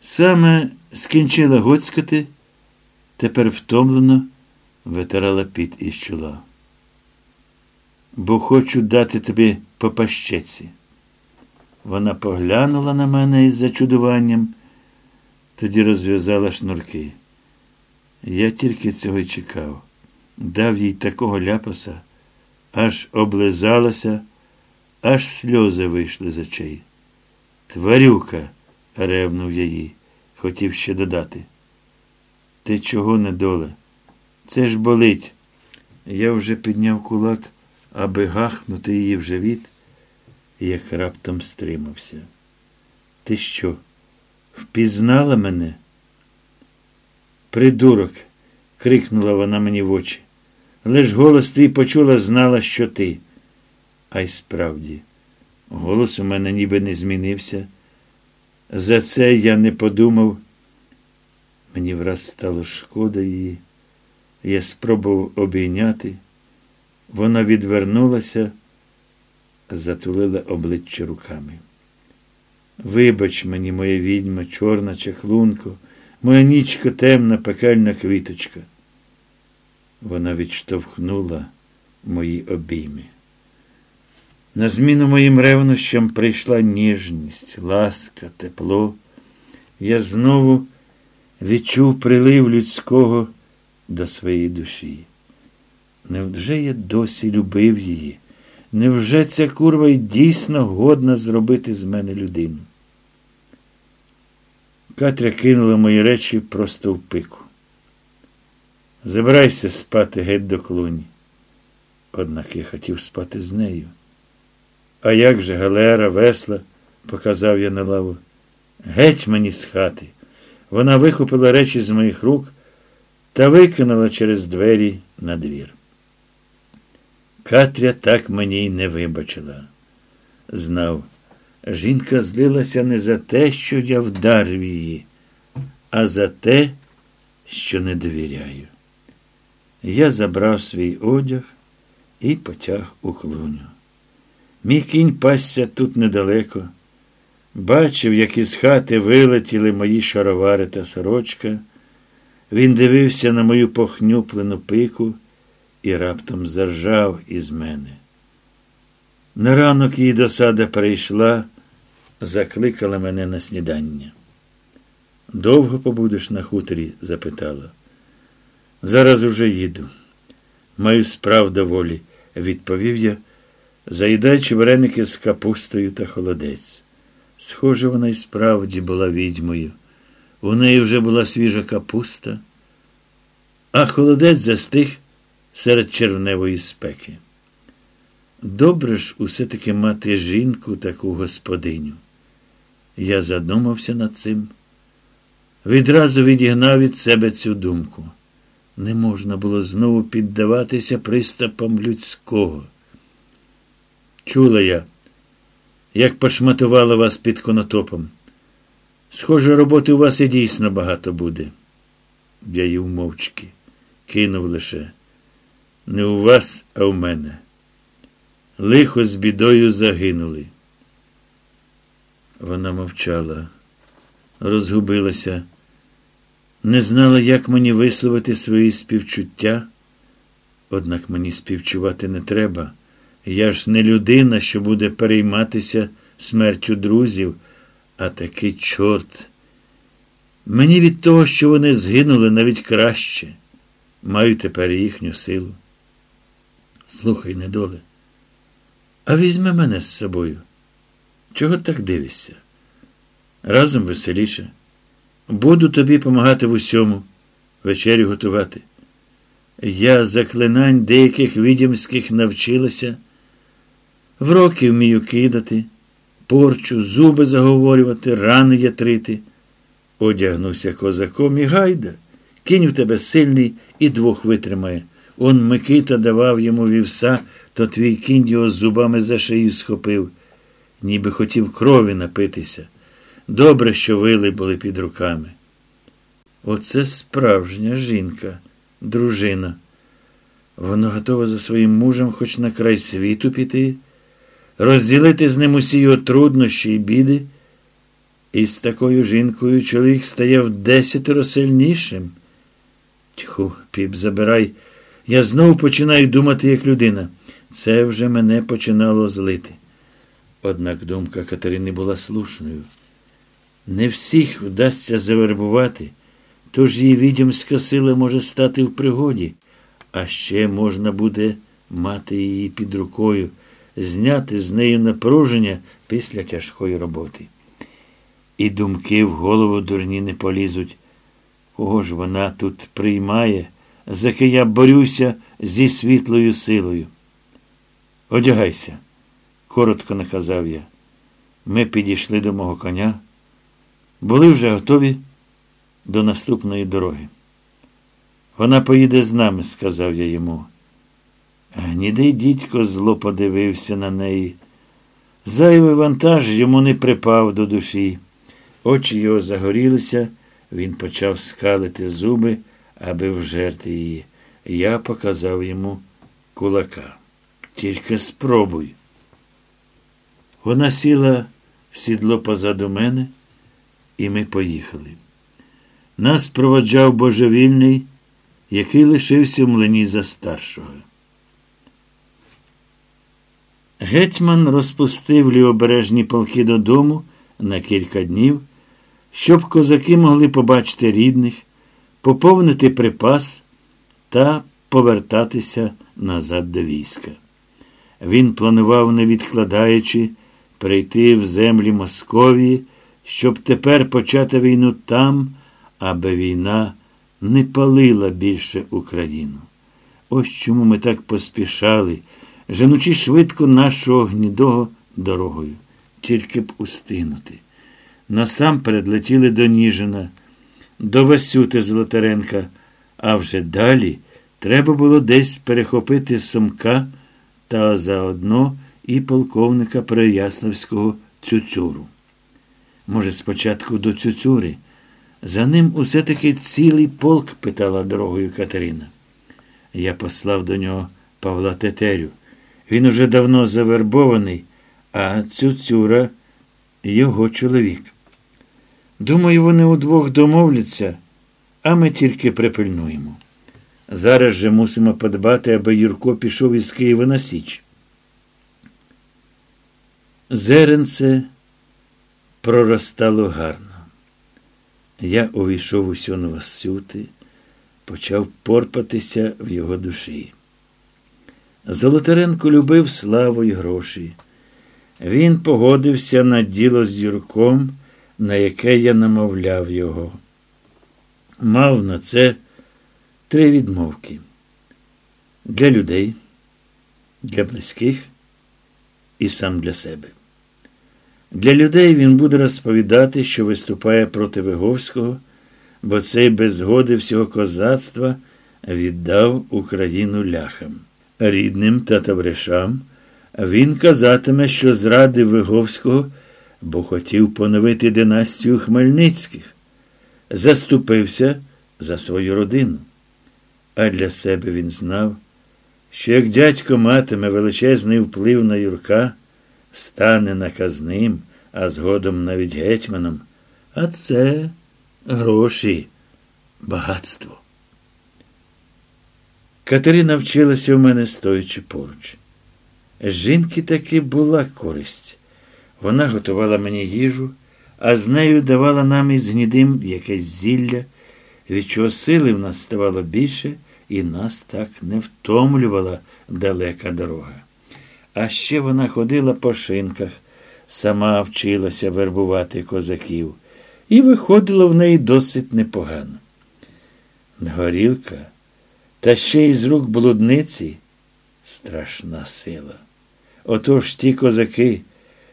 Саме скінчила гоцькати, тепер втомлено витирала піт із чола. Бо хочу дати тобі по пащеці. Вона поглянула на мене із зачудуванням, тоді розв'язала шнурки. Я тільки цього й чекав, дав їй такого ляпаса, аж облизалася, аж сльози вийшли з очей. Тварюка, ревнув я їй, хотів ще додати. Ти чого не доле? Це ж болить. Я вже підняв кулак, аби гахнути її в живіт, як раптом стримався. Ти що, впізнала мене? Придурок, крикнула вона мені в очі. Лиш голос твій почула, знала, що ти. А й справді, голос у мене ніби не змінився. За це я не подумав. Мені враз стало шкода її. Я спробував обійняти. Вона відвернулася, затулила обличчя руками. Вибач мені, моя відьма, чорна чахлунко, моя нічка темна, пекельна квіточка. Вона відштовхнула мої обійми. На зміну моїм ревнощам прийшла ніжність, ласка, тепло. Я знову відчув прилив людського до своєї душі. Невже я досі любив її? Невже ця курва й дійсно годна зробити з мене людину? Катря кинула мої речі просто в пику. Забирайся спати геть до клуні. Однак я хотів спати з нею. А як же галера, весла, показав я на лаву. Геть мені з хати. Вона вихопила речі з моїх рук та викинула через двері на двір. Катря так мені й не вибачила. Знав, жінка злилася не за те, що я вдарив її, а за те, що не довіряю. Я забрав свій одяг і потяг у клуню. Мій кінь пасся тут недалеко. Бачив, як із хати вилетіли мої шаровари та сорочка. Він дивився на мою похнюплену пику і раптом заржав із мене. На ранок її досада прийшла, закликала мене на снідання. Довго побудеш на хуторі? запитала. Зараз уже їду. Маю справ доволі, відповів я, заїдаючи вареники з капустою та холодець. Схоже, вона й справді була відьмою. У неї вже була свіжа капуста, а холодець застиг серед червневої спеки. Добре ж усе таки мати жінку таку господиню. Я задумався над цим. Відразу відігнав від себе цю думку. Не можна було знову піддаватися приступам людського. Чула я, як пошматувала вас під конотопом. Схоже, роботи у вас і дійсно багато буде. Я їв мовчки, кинув лише. Не у вас, а у мене. Лихо з бідою загинули. Вона мовчала, розгубилася, не знала, як мені висловити свої співчуття. Однак мені співчувати не треба. Я ж не людина, що буде перейматися смертю друзів, а такий чорт. Мені від того, що вони згинули навіть краще. Маю тепер їхню силу. Слухай, недоле, а візьми мене з собою. Чого так дивишся? Разом веселіше. Буду тобі помагати в усьому, вечерю готувати. Я заклинань деяких відімських навчилася, в роки вмію кидати, порчу, зуби заговорювати, рани ятрити. Одягнуся козаком і гайда. Кінь у тебе сильний і двох витримає. Он Микита давав йому вівса, то твій кінь його зубами за шию схопив, ніби хотів крові напитися. Добре, що вили були під руками. Оце справжня жінка, дружина. Вона готова за своїм мужем хоч на край світу піти, розділити з ним усі його труднощі і біди. І з такою жінкою чоловік стає в десятеро сильнішим. Тьху, піп, забирай. Я знову починаю думати як людина. Це вже мене починало злити. Однак думка Катерини була слушною. Не всіх вдасться завербувати, тож її відьомська сила може стати в пригоді, а ще можна буде мати її під рукою, зняти з неї напруження після тяжкої роботи. І думки в голову дурні не полізуть. Кого ж вона тут приймає, за ким я борюся зі світлою силою? Одягайся, коротко наказав я. Ми підійшли до мого коня, були вже готові до наступної дороги. Вона поїде з нами, сказав я йому. Гнідий дідько зло подивився на неї. Зайвий вантаж йому не припав до душі. Очі його загорілися, він почав скалити зуби, аби вжерти її. Я показав йому кулака. Тільки спробуй. Вона сіла в сідло позаду мене, і ми поїхали. Нас проводжав божевільний, який лишився в млині за старшого. Гетьман розпустив лівобережні полки додому на кілька днів, щоб козаки могли побачити рідних, поповнити припас та повертатися назад до війська. Він планував, не відкладаючи, прийти в землі Московії, щоб тепер почати війну там, аби війна не палила більше Україну. Ось чому ми так поспішали, женучи швидко нашого гнідого дорогою, тільки б устинути. Насамперед летіли до Ніжина, до Васюти Золотаренка, а вже далі треба було десь перехопити Сомка та заодно і полковника Переяславського Цюцюру. Може, спочатку до Цюцюри. За ним усе таки цілий полк, питала дорогою Катерина. Я послав до нього Павла Тетерю. Він уже давно завербований, а Цюцюра його чоловік. Думаю, вони удвох домовляться, а ми тільки припильнуємо. Зараз же мусимо подбати, аби Юрко пішов із Києва на Січ. Зеренце проростало гарно. Я увійшов у сьон Васюти, почав порпатися в його душі. Золотаренко любив славу й гроші. Він погодився на діло з Юрком, на яке я намовляв його. Мав на це три відмовки для людей, для близьких і сам для себе. Для людей він буде розповідати, що виступає проти Виговського, бо цей без згоди всього козацтва віддав Україну ляхам. Рідним та товаришам він казатиме, що зрадив Виговського, бо хотів поновити династію Хмельницьких, заступився за свою родину. А для себе він знав, що як дядько матиме величезний вплив на Юрка, стане наказним, а згодом навіть гетьманом, а це гроші, багатство. Катерина вчилася у мене стоячи поруч. Жінки таки була користь. Вона готувала мені їжу, а з нею давала нам із гнідим якесь зілля, від чого сили в нас ставало більше, і нас так не втомлювала далека дорога. А ще вона ходила по шинках, сама вчилася вербувати козаків, і виходило в неї досить непогано. Горілка, та ще й з рук блудниці страшна сила. Отож ті козаки,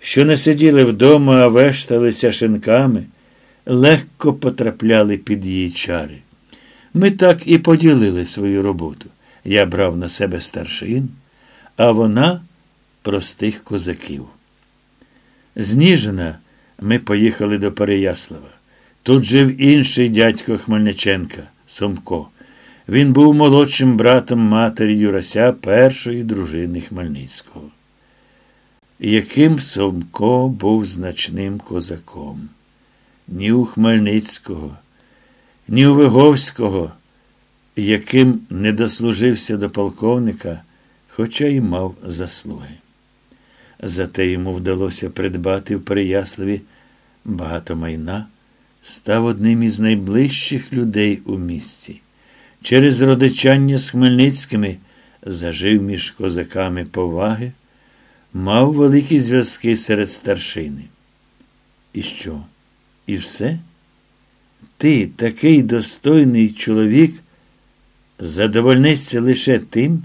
що не сиділи вдома, а вешталися шинками, легко потрапляли під її чари. Ми так і поділили свою роботу. Я брав на себе старшин, а вона простих козаків. З Ніжина ми поїхали до Переяслава. Тут жив інший дядько Хмельниченка, Сомко. Він був молодшим братом матері Юрася першої дружини Хмельницького. Яким Сомко був значним козаком. ні у Хмельницького, ні у Виговського, яким не дослужився до полковника, хоча й мав заслуги. Зате йому вдалося придбати в Переяславі багато майна, став одним із найближчих людей у місті. Через родичання з Хмельницькими зажив між козаками поваги, мав великі зв'язки серед старшини. І що? І все? Ти, такий достойний чоловік, задовольнишся лише тим,